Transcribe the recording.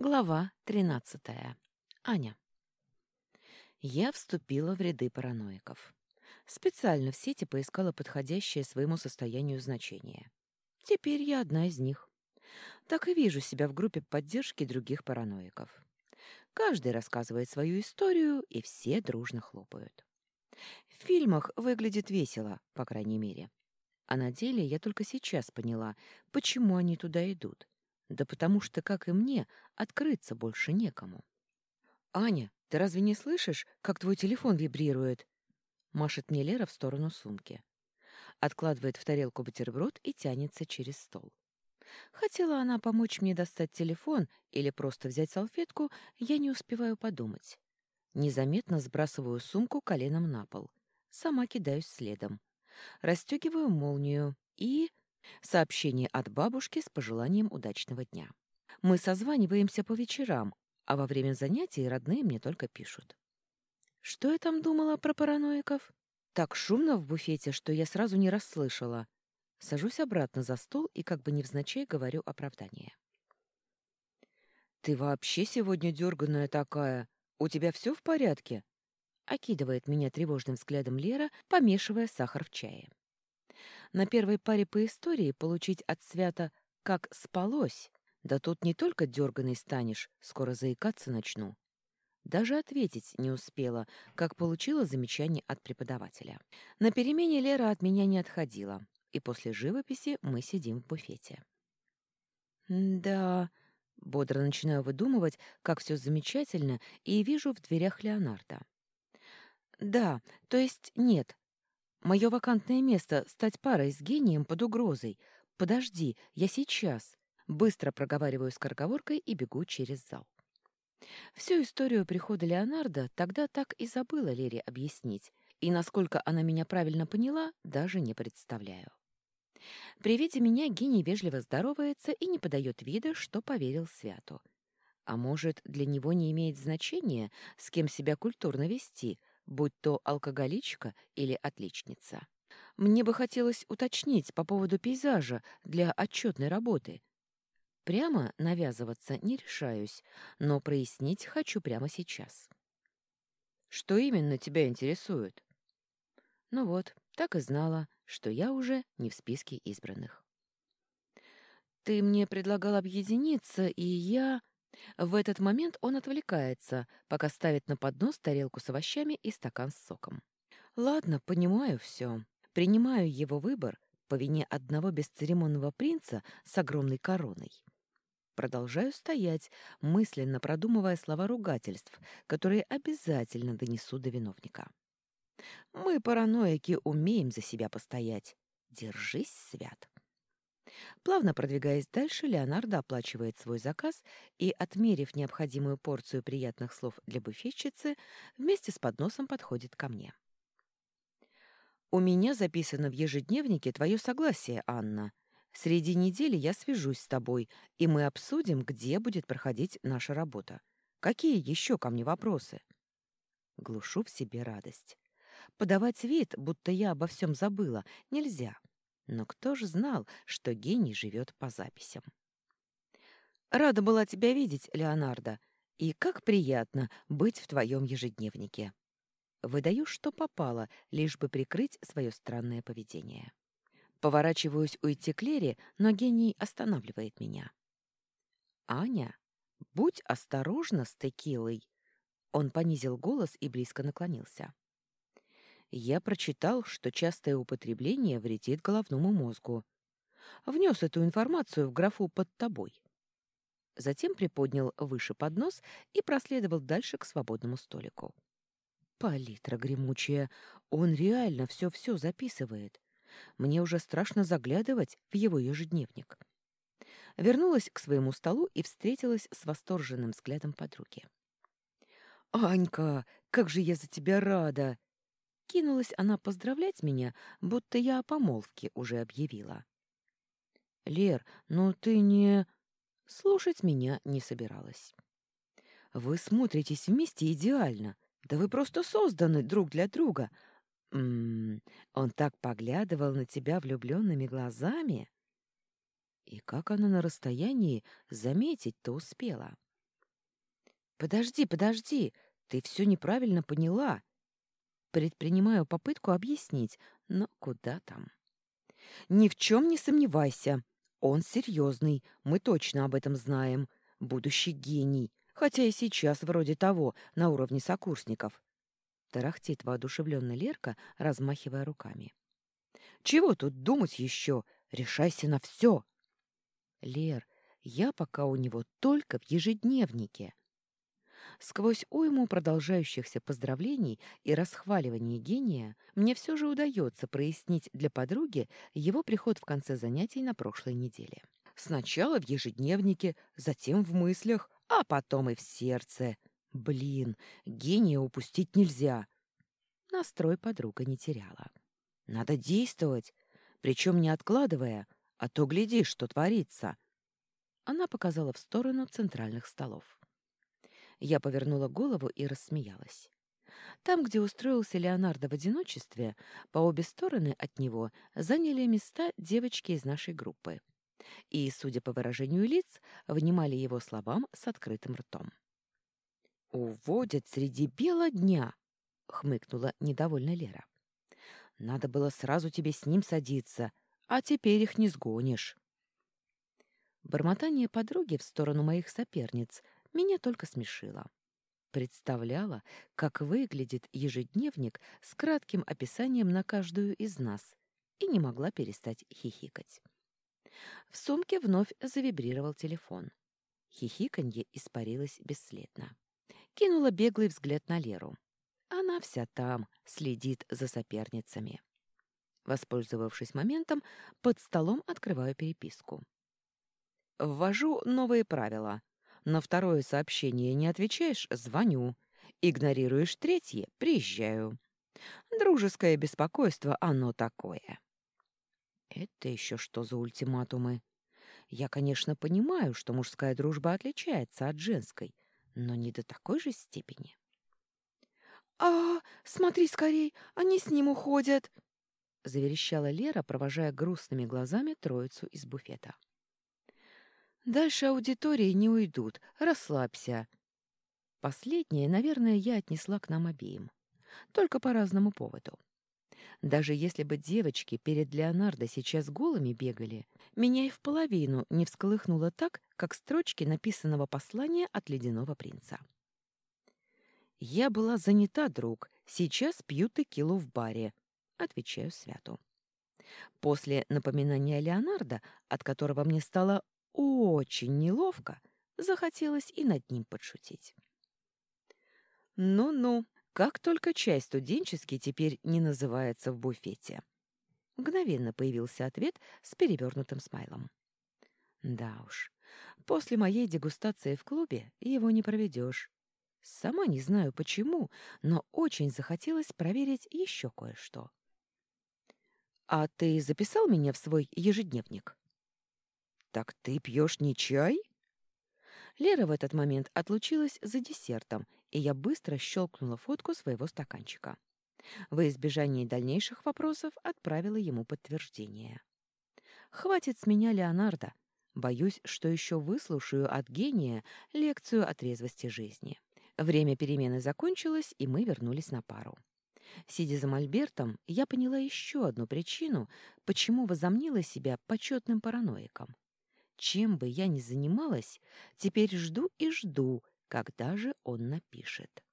Глава тринадцатая. Аня. Я вступила в ряды параноиков. Специально в сети поискала подходящее своему состоянию значение. Теперь я одна из них. Так и вижу себя в группе поддержки других параноиков. Каждый рассказывает свою историю, и все дружно хлопают. В фильмах выглядит весело, по крайней мере. А на деле я только сейчас поняла, почему они туда идут да потому что, как и мне, открыться больше некому. «Аня, ты разве не слышишь, как твой телефон вибрирует?» Машет мне Лера в сторону сумки. Откладывает в тарелку бутерброд и тянется через стол. Хотела она помочь мне достать телефон или просто взять салфетку, я не успеваю подумать. Незаметно сбрасываю сумку коленом на пол. Сама кидаюсь следом. Расстегиваю молнию и... Сообщение от бабушки с пожеланием удачного дня. Мы созваниваемся по вечерам, а во время занятий родные мне только пишут. Что я там думала про параноиков? Так шумно в буфете, что я сразу не расслышала. Сажусь обратно за стол и как бы невзначай говорю оправдание. «Ты вообще сегодня дерганая такая. У тебя все в порядке?» Окидывает меня тревожным взглядом Лера, помешивая сахар в чае. На первой паре по истории получить от свята «как спалось», да тут не только дерганый станешь, скоро заикаться начну. Даже ответить не успела, как получила замечание от преподавателя. На перемене Лера от меня не отходила, и после живописи мы сидим в буфете. «Да...» — бодро начинаю выдумывать, как все замечательно, и вижу в дверях Леонардо. «Да, то есть нет, Мое вакантное место — стать парой с гением под угрозой. Подожди, я сейчас. Быстро проговариваю скороговоркой и бегу через зал. Всю историю прихода Леонардо тогда так и забыла Лере объяснить, и насколько она меня правильно поняла, даже не представляю. При виде меня гений вежливо здоровается и не подает вида, что поверил Святу. А может, для него не имеет значения, с кем себя культурно вести, будь то алкоголичка или отличница. Мне бы хотелось уточнить по поводу пейзажа для отчетной работы. Прямо навязываться не решаюсь, но прояснить хочу прямо сейчас. Что именно тебя интересует? Ну вот, так и знала, что я уже не в списке избранных. Ты мне предлагал объединиться, и я... В этот момент он отвлекается, пока ставит на поднос тарелку с овощами и стакан с соком. Ладно, понимаю все. Принимаю его выбор по вине одного бесцеремонного принца с огромной короной. Продолжаю стоять, мысленно продумывая слова ругательств, которые обязательно донесу до виновника. Мы, параноики, умеем за себя постоять. Держись, свят. Плавно продвигаясь дальше, Леонардо оплачивает свой заказ и, отмерив необходимую порцию приятных слов для буфетчицы, вместе с подносом подходит ко мне. «У меня записано в ежедневнике твое согласие, Анна. Среди недели я свяжусь с тобой, и мы обсудим, где будет проходить наша работа. Какие еще ко мне вопросы?» Глушу в себе радость. Подавать вид, будто я обо всем забыла, нельзя. Но кто же знал, что гений живет по записям? «Рада была тебя видеть, Леонардо, и как приятно быть в твоем ежедневнике». Выдаю, что попало, лишь бы прикрыть свое странное поведение. Поворачиваюсь уйти к Лере, но гений останавливает меня. «Аня, будь осторожна с текилой!» Он понизил голос и близко наклонился я прочитал, что частое употребление вредит головному мозгу. Внес эту информацию в графу «под тобой». Затем приподнял выше поднос и проследовал дальше к свободному столику. Палитра гремучая, он реально все-все записывает. Мне уже страшно заглядывать в его ежедневник. Вернулась к своему столу и встретилась с восторженным взглядом подруги. «Анька, как же я за тебя рада!» Кинулась она поздравлять меня, будто я о помолвке уже объявила. «Лер, ну ты не...» Слушать меня не собиралась. «Вы смотритесь вместе идеально. Да вы просто созданы друг для друга. М -м -м, он так поглядывал на тебя влюбленными глазами». И как она на расстоянии заметить-то успела? Подожди, подожди, ты все неправильно поняла. Предпринимаю попытку объяснить, но куда там? Ни в чем не сомневайся. Он серьезный, мы точно об этом знаем. Будущий гений, хотя и сейчас вроде того, на уровне сокурсников. Тарахтит воодушевленно Лерка, размахивая руками. Чего тут думать еще? Решайся на все. Лер, я пока у него только в ежедневнике. Сквозь уйму продолжающихся поздравлений и расхваливаний гения мне все же удается прояснить для подруги его приход в конце занятий на прошлой неделе. Сначала в ежедневнике, затем в мыслях, а потом и в сердце. Блин, гения упустить нельзя. Настрой подруга не теряла. Надо действовать, причем не откладывая, а то гляди, что творится. Она показала в сторону центральных столов. Я повернула голову и рассмеялась. Там, где устроился Леонардо в одиночестве, по обе стороны от него заняли места девочки из нашей группы. И, судя по выражению лиц, внимали его словам с открытым ртом. «Уводят среди бела дня!» — хмыкнула недовольно Лера. «Надо было сразу тебе с ним садиться, а теперь их не сгонишь». Бормотание подруги в сторону моих соперниц меня только смешило. Представляла, как выглядит ежедневник с кратким описанием на каждую из нас, и не могла перестать хихикать. В сумке вновь завибрировал телефон. Хихиканье испарилось бесследно. Кинула беглый взгляд на Леру. Она вся там, следит за соперницами. Воспользовавшись моментом, под столом открываю переписку. Ввожу новые правила. На второе сообщение не отвечаешь — звоню. Игнорируешь третье — приезжаю. Дружеское беспокойство — оно такое. Это еще что за ультиматумы? Я, конечно, понимаю, что мужская дружба отличается от женской, но не до такой же степени. «А, смотри скорей, они с ним уходят!» — заверещала Лера, провожая грустными глазами троицу из буфета. Дальше аудитории не уйдут, расслабься. Последнее, наверное, я отнесла к нам обеим. Только по разному поводу. Даже если бы девочки перед Леонардо сейчас голыми бегали, меня и в половину не всколыхнуло так, как строчки написанного послания от ледяного принца. «Я была занята, друг. Сейчас пью текилу в баре», — отвечаю Святу. После напоминания Леонардо, от которого мне стало очень неловко, захотелось и над ним подшутить. «Ну-ну, как только чай студенческий теперь не называется в буфете». Мгновенно появился ответ с перевернутым смайлом. «Да уж, после моей дегустации в клубе его не проведешь. Сама не знаю почему, но очень захотелось проверить еще кое-что». «А ты записал меня в свой ежедневник?» «Так ты пьешь не чай?» Лера в этот момент отлучилась за десертом, и я быстро щелкнула фотку своего стаканчика. Во избежание дальнейших вопросов отправила ему подтверждение. «Хватит с меня Леонардо. Боюсь, что еще выслушаю от гения лекцию о трезвости жизни». Время перемены закончилось, и мы вернулись на пару. Сидя за мольбертом, я поняла еще одну причину, почему возомнила себя почетным параноиком. Чем бы я ни занималась, теперь жду и жду, когда же он напишет.